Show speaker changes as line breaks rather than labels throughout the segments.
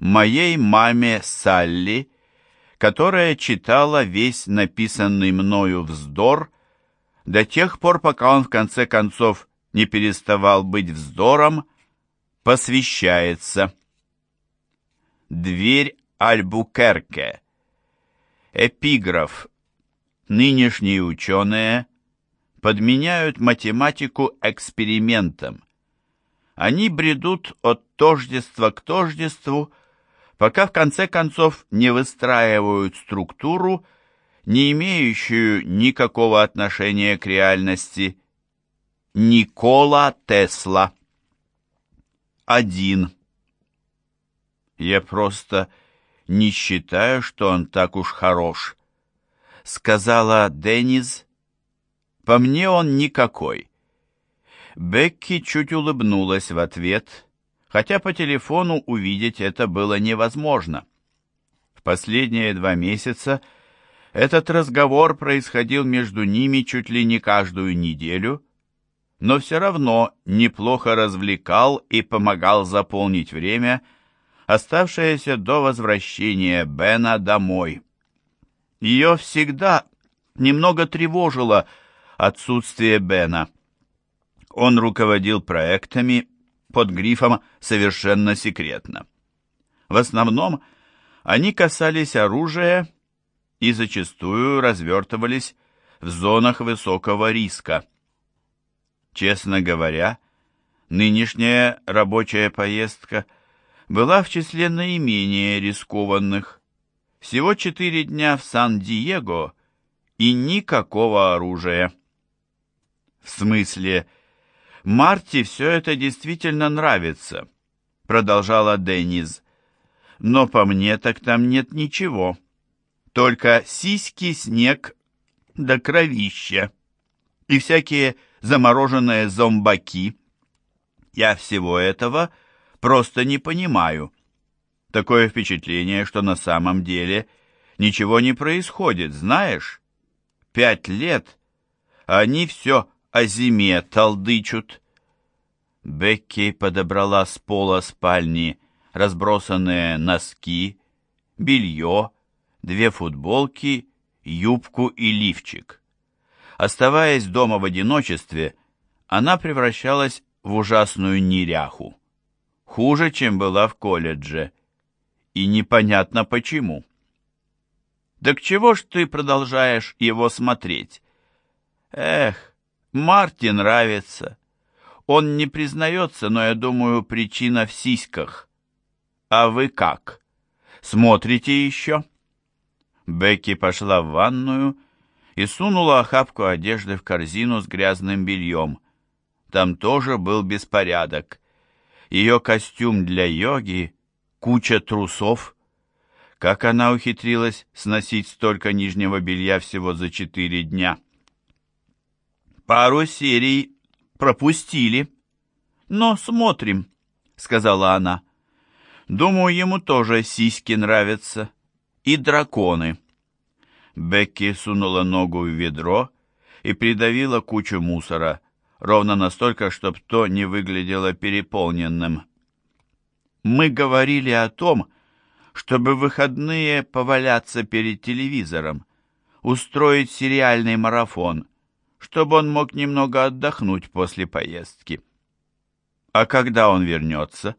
моей маме Салли, которая читала весь написанный мною вздор до тех пор, пока он в конце концов не переставал быть вздором, посвящается. Дверь Альбукерке. Эпиграф. Нынешние ученые подменяют математику экспериментом. Они бредут от тождества к тождеству, пока в конце концов не выстраивают структуру, не имеющую никакого отношения к реальности. Никола Тесла. Один. Я просто не считаю, что он так уж хорош, сказала Денниз. По мне он никакой. Бекки чуть улыбнулась в ответ, хотя по телефону увидеть это было невозможно. В последние два месяца этот разговор происходил между ними чуть ли не каждую неделю, но все равно неплохо развлекал и помогал заполнить время, оставшееся до возвращения Бена домой. Ее всегда немного тревожило отсутствие Бена. Он руководил проектами под грифом «совершенно секретно». В основном они касались оружия и зачастую развертывались в зонах высокого риска. Честно говоря, нынешняя рабочая поездка была в числе наименее рискованных. Всего четыре дня в Сан-Диего и никакого оружия. В смысле, Марти все это действительно нравится, продолжала Денниз. Но по мне так там нет ничего. Только сиськи, снег да кровища. И всякие замороженные зомбаки. Я всего этого просто не понимаю. Такое впечатление, что на самом деле ничего не происходит, знаешь? Пять лет, а они все о зиме толдычут. Бекки подобрала с пола спальни разбросанные носки, белье, две футболки, юбку и лифчик. Оставаясь дома в одиночестве, она превращалась в ужасную неряху. Хуже, чем была в колледже. И непонятно почему. «Так чего ж ты продолжаешь его смотреть?» «Эх, Марти нравится. Он не признается, но, я думаю, причина в сиськах. А вы как? Смотрите еще?» Бекки пошла в ванную и сунула охапку одежды в корзину с грязным бельем. Там тоже был беспорядок. Ее костюм для йоги, куча трусов. Как она ухитрилась сносить столько нижнего белья всего за четыре дня? Пару серий пропустили. Но смотрим, сказала она. Думаю, ему тоже сиськи нравятся. И драконы. Бекки сунула ногу в ведро и придавила кучу мусора, ровно настолько, чтобы то не выглядело переполненным. Мы говорили о том, чтобы в выходные поваляться перед телевизором, устроить сериальный марафон, чтобы он мог немного отдохнуть после поездки. А когда он вернется?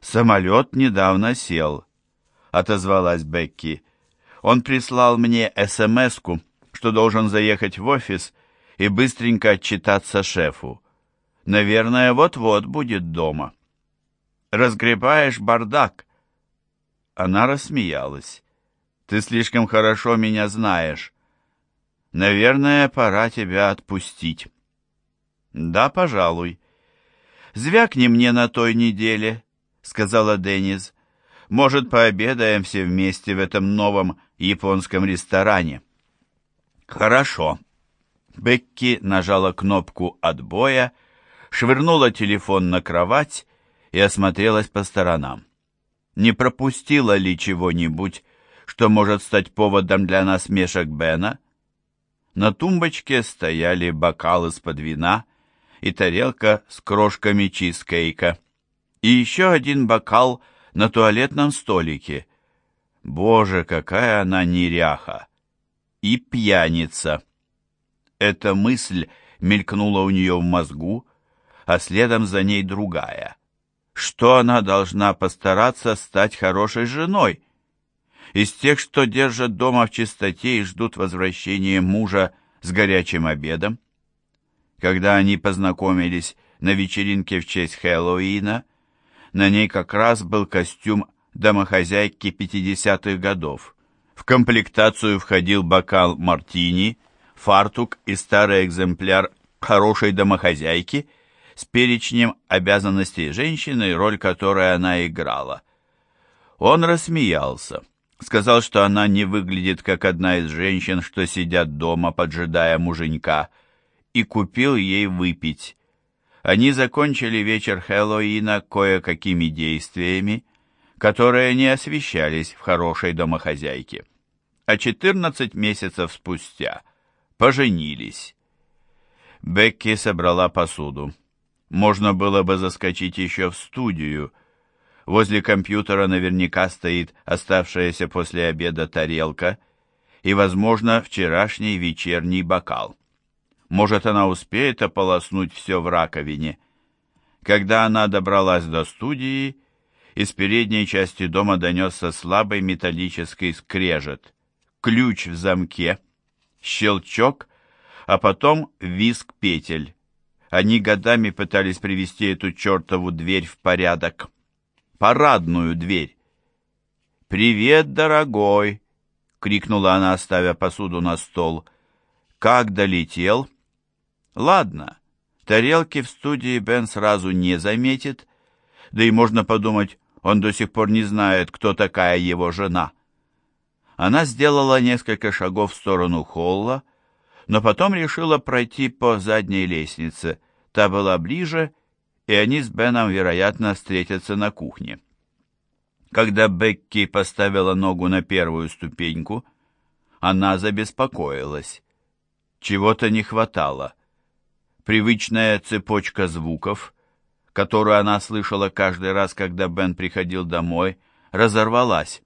Самолет недавно сел, отозвалась Бекки. Он прислал мне смс что должен заехать в офис и быстренько отчитаться шефу. Наверное, вот-вот будет дома. Разгребаешь бардак. Она рассмеялась. Ты слишком хорошо меня знаешь. Наверное, пора тебя отпустить. Да, пожалуй. Звякни мне на той неделе, сказала Денис. Может, пообедаем все вместе в этом новом японском ресторане. Хорошо. Бекки нажала кнопку отбоя, швырнула телефон на кровать и осмотрелась по сторонам. Не пропустила ли чего-нибудь, что может стать поводом для насмешек Бена? На тумбочке стояли бокалы из-под вина и тарелка с крошками чизкейка, и еще один бокал на туалетном столике. Боже, какая она неряха! И пьяница! Эта мысль мелькнула у нее в мозгу, а следом за ней другая. Что она должна постараться стать хорошей женой? Из тех, что держат дома в чистоте и ждут возвращения мужа с горячим обедом? Когда они познакомились на вечеринке в честь Хэллоуина, на ней как раз был костюм домохозяйки 50-х годов. В комплектацию входил бокал мартини, фартук и старый экземпляр хорошей домохозяйки с перечнем обязанностей женщины, роль которой она играла. Он рассмеялся, сказал, что она не выглядит как одна из женщин, что сидят дома, поджидая муженька, и купил ей выпить. Они закончили вечер Хэллоуина кое-какими действиями, которые не освещались в хорошей домохозяйке. А 14 месяцев спустя поженились. Бекки собрала посуду. Можно было бы заскочить еще в студию. Возле компьютера наверняка стоит оставшаяся после обеда тарелка и, возможно, вчерашний вечерний бокал. Может, она успеет ополоснуть все в раковине. Когда она добралась до студии, из передней части дома донесся слабый металлический скрежет. Ключ в замке, щелчок, а потом визг петель. Они годами пытались привести эту чертову дверь в порядок. Парадную дверь. «Привет, дорогой!» — крикнула она, ставя посуду на стол. «Как долетел?» «Ладно, тарелки в студии Бен сразу не заметит, да и можно подумать, он до сих пор не знает, кто такая его жена». Она сделала несколько шагов в сторону холла, но потом решила пройти по задней лестнице. Та была ближе, и они с Беном, вероятно, встретятся на кухне. Когда Бекки поставила ногу на первую ступеньку, она забеспокоилась. Чего-то не хватало. Привычная цепочка звуков, которую она слышала каждый раз, когда Бен приходил домой, разорвалась.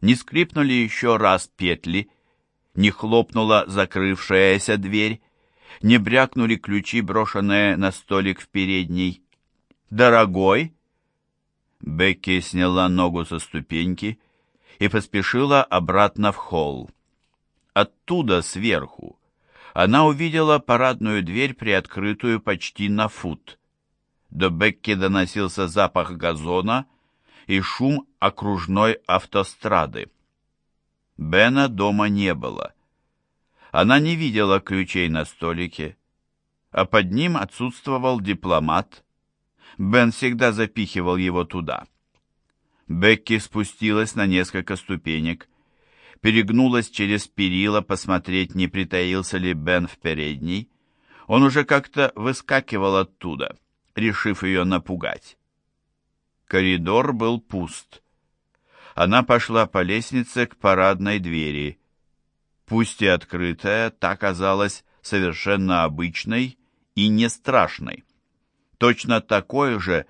Не скрипнули еще раз петли — не хлопнула закрывшаяся дверь, не брякнули ключи, брошенные на столик в передней. «Дорогой!» Бекки сняла ногу со ступеньки и поспешила обратно в холл. Оттуда, сверху, она увидела парадную дверь, приоткрытую почти на фут. До Бекки доносился запах газона и шум окружной автострады. Бена дома не было. Она не видела ключей на столике, а под ним отсутствовал дипломат. Бен всегда запихивал его туда. Бекки спустилась на несколько ступенек, перегнулась через перила посмотреть, не притаился ли Бен в передней. Он уже как-то выскакивал оттуда, решив ее напугать. Коридор был пуст она пошла по лестнице к парадной двери. Пусть и открытая, та казалась совершенно обычной и не страшной. Точно такой же,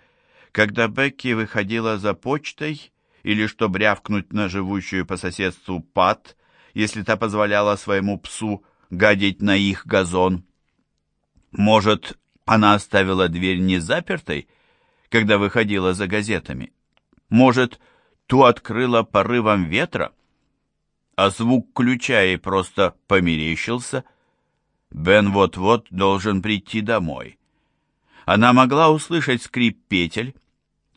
когда Бекки выходила за почтой или чтобы рявкнуть на живущую по соседству Пат, если та позволяла своему псу гадить на их газон. Может, она оставила дверь не запертой, когда выходила за газетами? Может, ту открыла порывом ветра, а звук ключа ей просто померещился. Бен вот-вот должен прийти домой. Она могла услышать скрип петель,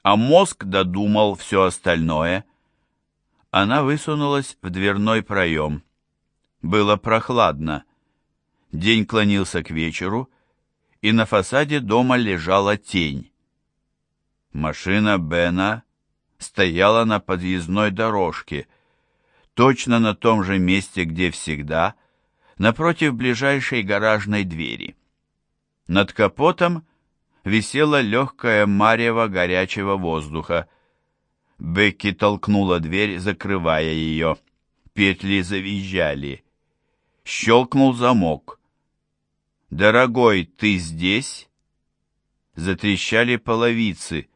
а мозг додумал все остальное. Она высунулась в дверной проем. Было прохладно. День клонился к вечеру, и на фасаде дома лежала тень. Машина Бена стояла на подъездной дорожке, точно на том же месте, где всегда, напротив ближайшей гаражной двери. Над капотом висела легкая марево горячего воздуха. Бекки толкнула дверь, закрывая ее. Петли завизжали. Щелкнул замок. «Дорогой, ты здесь?» Затрещали половицы.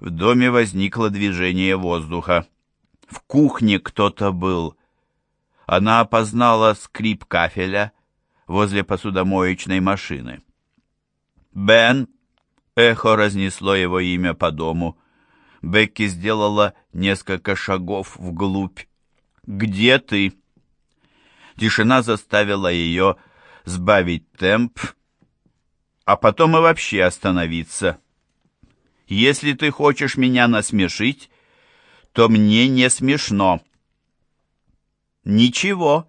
В доме возникло движение воздуха. В кухне кто-то был. Она опознала скрип кафеля возле посудомоечной машины. «Бен!» — эхо разнесло его имя по дому. Бекки сделала несколько шагов вглубь. «Где ты?» Тишина заставила ее сбавить темп, а потом и вообще остановиться. «Если ты хочешь меня насмешить, то мне не смешно». «Ничего».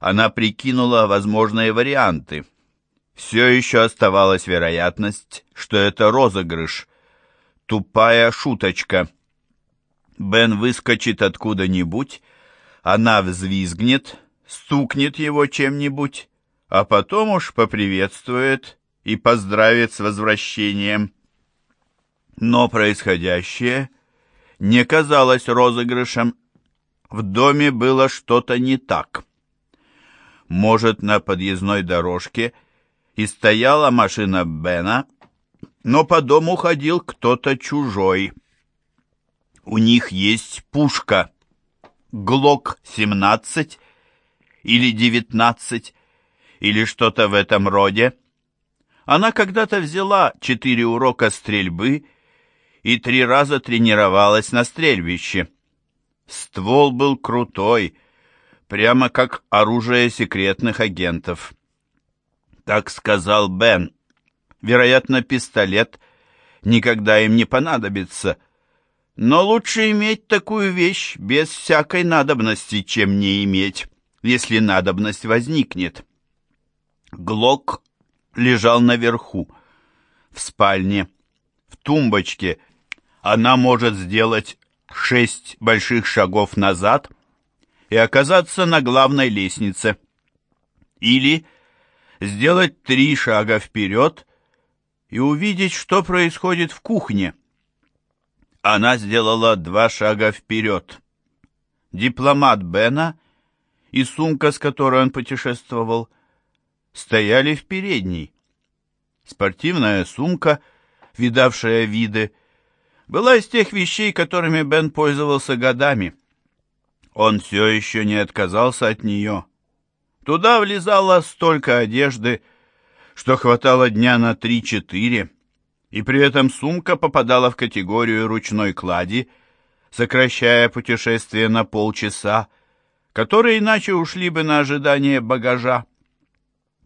Она прикинула возможные варианты. Все еще оставалась вероятность, что это розыгрыш. Тупая шуточка. Бен выскочит откуда-нибудь, она взвизгнет, стукнет его чем-нибудь, а потом уж поприветствует и поздравит с возвращением. Но происходящее не казалось розыгрышем. В доме было что-то не так. Может, на подъездной дорожке и стояла машина Бена, но по дому ходил кто-то чужой. У них есть пушка. ГЛОК-17 или 19 или что-то в этом роде. Она когда-то взяла четыре урока стрельбы и три раза тренировалась на стрельбище. Ствол был крутой, прямо как оружие секретных агентов. Так сказал Бен. Вероятно, пистолет никогда им не понадобится — но лучше иметь такую вещь без всякой надобности, чем не иметь, если надобность возникнет. Глок лежал наверху, в спальне, в тумбочке. Она может сделать шесть больших шагов назад и оказаться на главной лестнице. Или сделать три шага вперед и увидеть, что происходит в кухне. Она сделала два шага вперед. Дипломат Бена и сумка, с которой он путешествовал, стояли в передней. Спортивная сумка, видавшая виды, была из тех вещей, которыми Бен пользовался годами. Он все еще не отказался от нее. Туда влезало столько одежды, что хватало дня на три-четыре и при этом сумка попадала в категорию ручной клади, сокращая путешествие на полчаса, которые иначе ушли бы на ожидание багажа.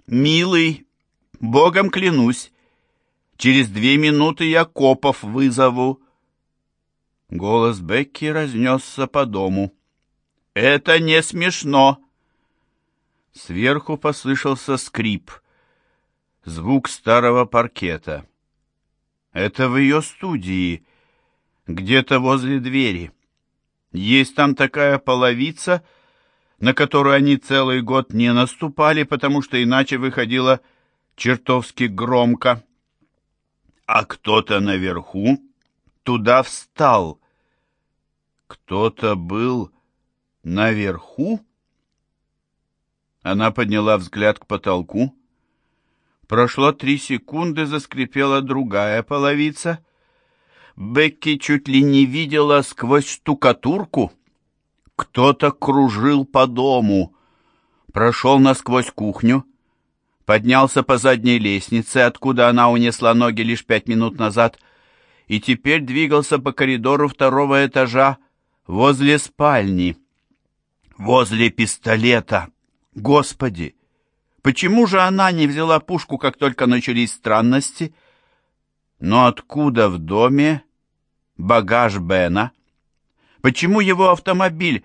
«Милый, богом клянусь, через две минуты я копов вызову». Голос Бекки разнесся по дому. «Это не смешно!» Сверху послышался скрип, звук старого паркета. Это в ее студии, где-то возле двери. Есть там такая половица, на которую они целый год не наступали, потому что иначе выходило чертовски громко. А кто-то наверху туда встал. Кто-то был наверху? Она подняла взгляд к потолку Прошло три секунды, заскрипела другая половица. Бекки чуть ли не видела сквозь штукатурку. Кто-то кружил по дому, прошел насквозь кухню, поднялся по задней лестнице, откуда она унесла ноги лишь пять минут назад, и теперь двигался по коридору второго этажа возле спальни, возле пистолета. Господи! Почему же она не взяла пушку, как только начались странности? Но откуда в доме багаж Бена? Почему его автомобиль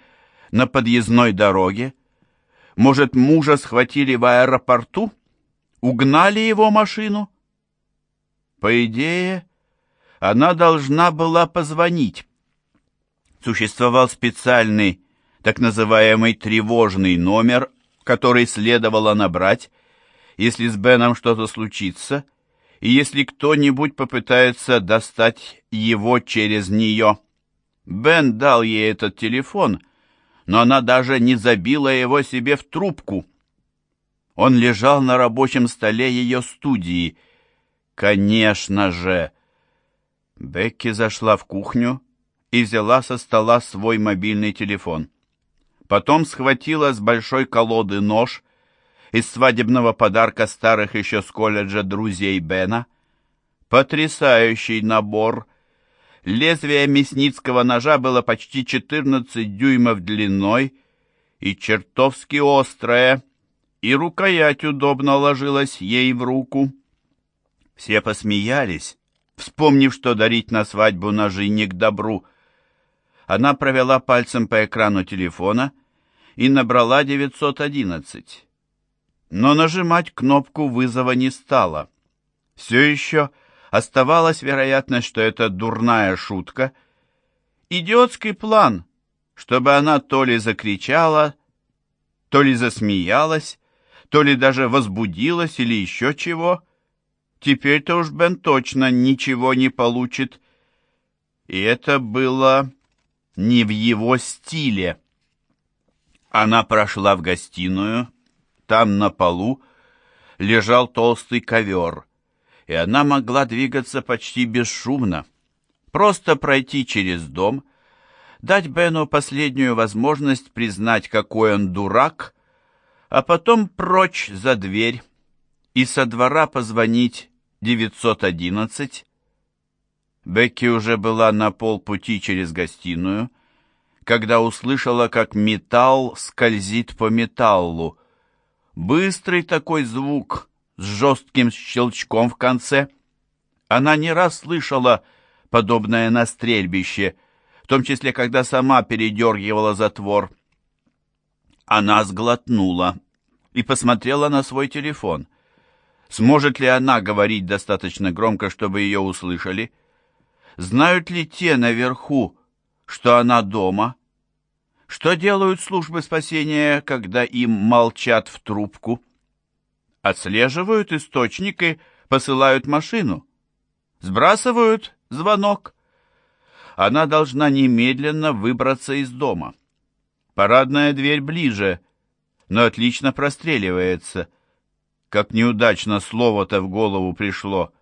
на подъездной дороге? Может, мужа схватили в аэропорту? Угнали его машину? По идее, она должна была позвонить. Существовал специальный, так называемый тревожный номер который следовало набрать, если с Беном что-то случится, и если кто-нибудь попытается достать его через нее. Бен дал ей этот телефон, но она даже не забила его себе в трубку. Он лежал на рабочем столе ее студии. Конечно же! Бекки зашла в кухню и взяла со стола свой мобильный телефон. Потом схватила с большой колоды нож из свадебного подарка старых еще с колледжа друзей Бена. Потрясающий набор. Лезвие мясницкого ножа было почти 14 дюймов длиной и чертовски острое, и рукоять удобно ложилась ей в руку. Все посмеялись, вспомнив, что дарить на свадьбу ножи не к добру. Она провела пальцем по экрану телефона и набрала 911. Но нажимать кнопку вызова не стала. Все еще оставалась вероятность, что это дурная шутка. Идиотский план, чтобы она то ли закричала, то ли засмеялась, то ли даже возбудилась или еще чего. Теперь-то уж Бен точно ничего не получит. И это было не в его стиле. Она прошла в гостиную. Там на полу лежал толстый ковер, и она могла двигаться почти бесшумно. Просто пройти через дом, дать Бену последнюю возможность признать, какой он дурак — а потом прочь за дверь и со двора позвонить 911. Бекки уже была на полпути через гостиную, когда услышала, как металл скользит по металлу. Быстрый такой звук с жестким щелчком в конце. Она не раз слышала подобное на стрельбище, в том числе, когда сама передергивала затвор. Она сглотнула и посмотрела на свой телефон. Сможет ли она говорить достаточно громко, чтобы ее услышали? Знают ли те наверху, что она дома? Что делают службы спасения, когда им молчат в трубку? Отслеживают источники, посылают машину. Сбрасывают звонок. Она должна немедленно выбраться из дома. Парадная дверь ближе, но отлично простреливается. Как неудачно слово-то в голову пришло.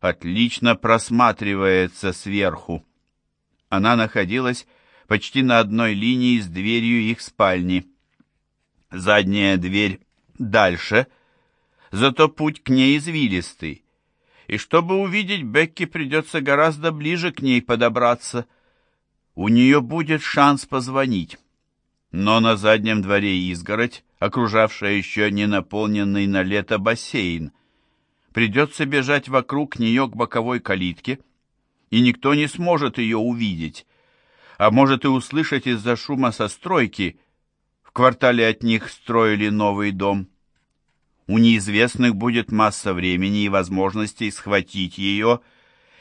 Отлично просматривается сверху. Она находилась почти на одной линии с дверью их спальни. Задняя дверь дальше, зато путь к ней извилистый. И чтобы увидеть Бекки, придется гораздо ближе к ней подобраться. У нее будет шанс позвонить но на заднем дворе изгородь, окружавшая еще не наполненный на лето бассейн. Придется бежать вокруг нее к боковой калитке, и никто не сможет ее увидеть, а может и услышать из-за шума со стройки. В квартале от них строили новый дом. У неизвестных будет масса времени и возможностей схватить ее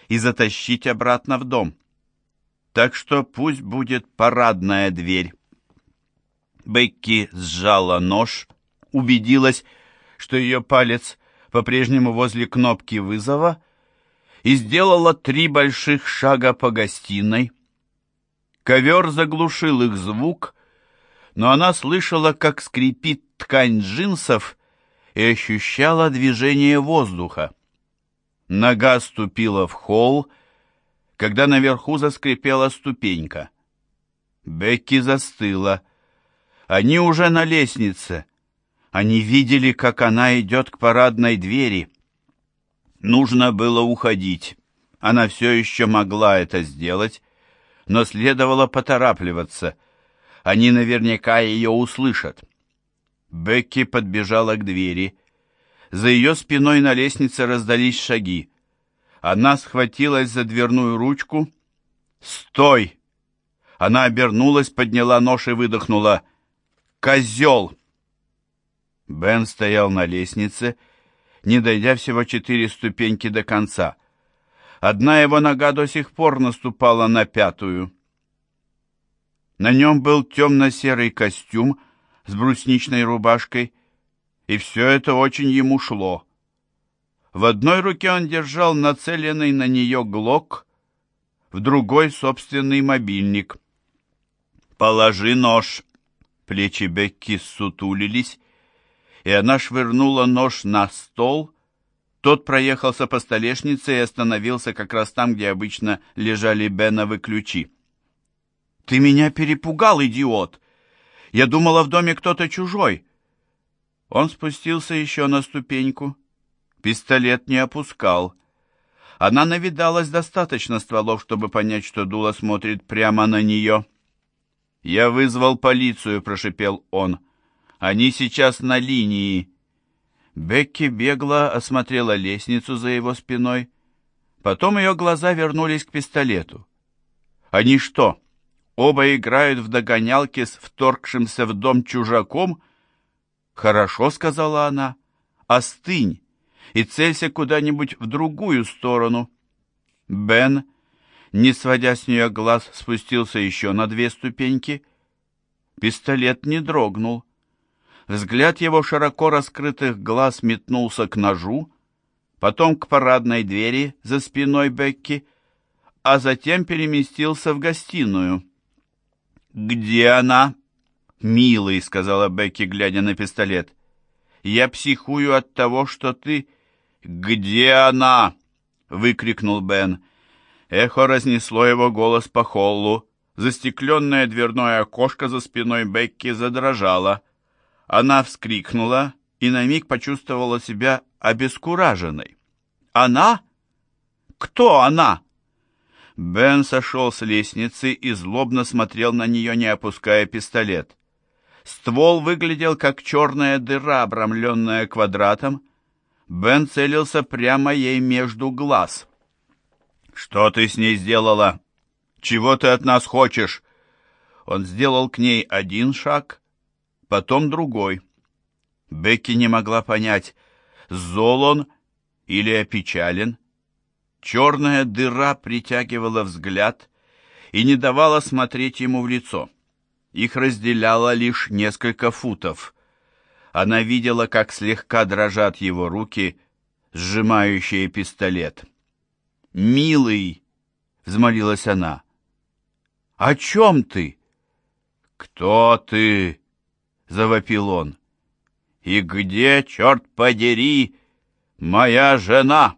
и затащить обратно в дом. Так что пусть будет парадная дверь. Бекки сжала нож, убедилась, что ее палец по-прежнему возле кнопки вызова, и сделала три больших шага по гостиной. Ковер заглушил их звук, но она слышала, как скрипит ткань джинсов и ощущала движение воздуха. Нога ступила в холл, когда наверху заскрипела ступенька. Бекки застыла — они уже на лестнице. Они видели, как она идет к парадной двери. Нужно было уходить. Она все еще могла это сделать, но следовало поторапливаться. Они наверняка ее услышат. Бекки подбежала к двери. За ее спиной на лестнице раздались шаги. Она схватилась за дверную ручку. «Стой!» Она обернулась, подняла нож и выдохнула — Козел!» Бен стоял на лестнице, не дойдя всего четыре ступеньки до конца. Одна его нога до сих пор наступала на пятую. На нем был темно-серый костюм с брусничной рубашкой, и все это очень ему шло. В одной руке он держал нацеленный на нее глок, в другой — собственный мобильник. «Положи нож», Плечи Бекки сутулились, и она швырнула нож на стол Тот проехался по столешнице и остановился как раз там, где обычно лежали Беновы ключи. «Ты меня перепугал, идиот! Я думала, в доме кто-то чужой!» Он спустился еще на ступеньку. Пистолет не опускал. Она навидалась достаточно стволов, чтобы понять, что Дула смотрит прямо на нее. «Я вызвал полицию», — прошипел он. «Они сейчас на линии». Бекки бегло осмотрела лестницу за его спиной. Потом ее глаза вернулись к пистолету. «Они что, оба играют в догонялки с вторгшимся в дом чужаком?» «Хорошо», — сказала она. «Остынь и целься куда-нибудь в другую сторону». Бен, не сводя с нее глаз, спустился еще на две ступеньки. Пистолет не дрогнул. Взгляд его широко раскрытых глаз метнулся к ножу, потом к парадной двери за спиной Бекки, а затем переместился в гостиную. «Где она?» «Милый», — сказала Бекки, глядя на пистолет. «Я психую от того, что ты...» «Где она?» — выкрикнул Бен. Эхо разнесло его голос по холлу. Застекленное дверное окошко за спиной Бекки задрожало. Она вскрикнула и на миг почувствовала себя обескураженной. «Она? Кто она?» Бен сошел с лестницы и злобно смотрел на нее, не опуская пистолет. Ствол выглядел как черная дыра, обрамленная квадратом. Бен целился прямо ей между глаз. «Что ты с ней сделала? Чего ты от нас хочешь?» Он сделал к ней один шаг, потом другой. Бекки не могла понять, зол он или опечален. Черная дыра притягивала взгляд и не давала смотреть ему в лицо. Их разделяло лишь несколько футов. Она видела, как слегка дрожат его руки, сжимающие пистолет. «Милый!» — взмолилась она. «О чем ты?» «Кто ты?» — завопил он. «И где, черт подери, моя жена?»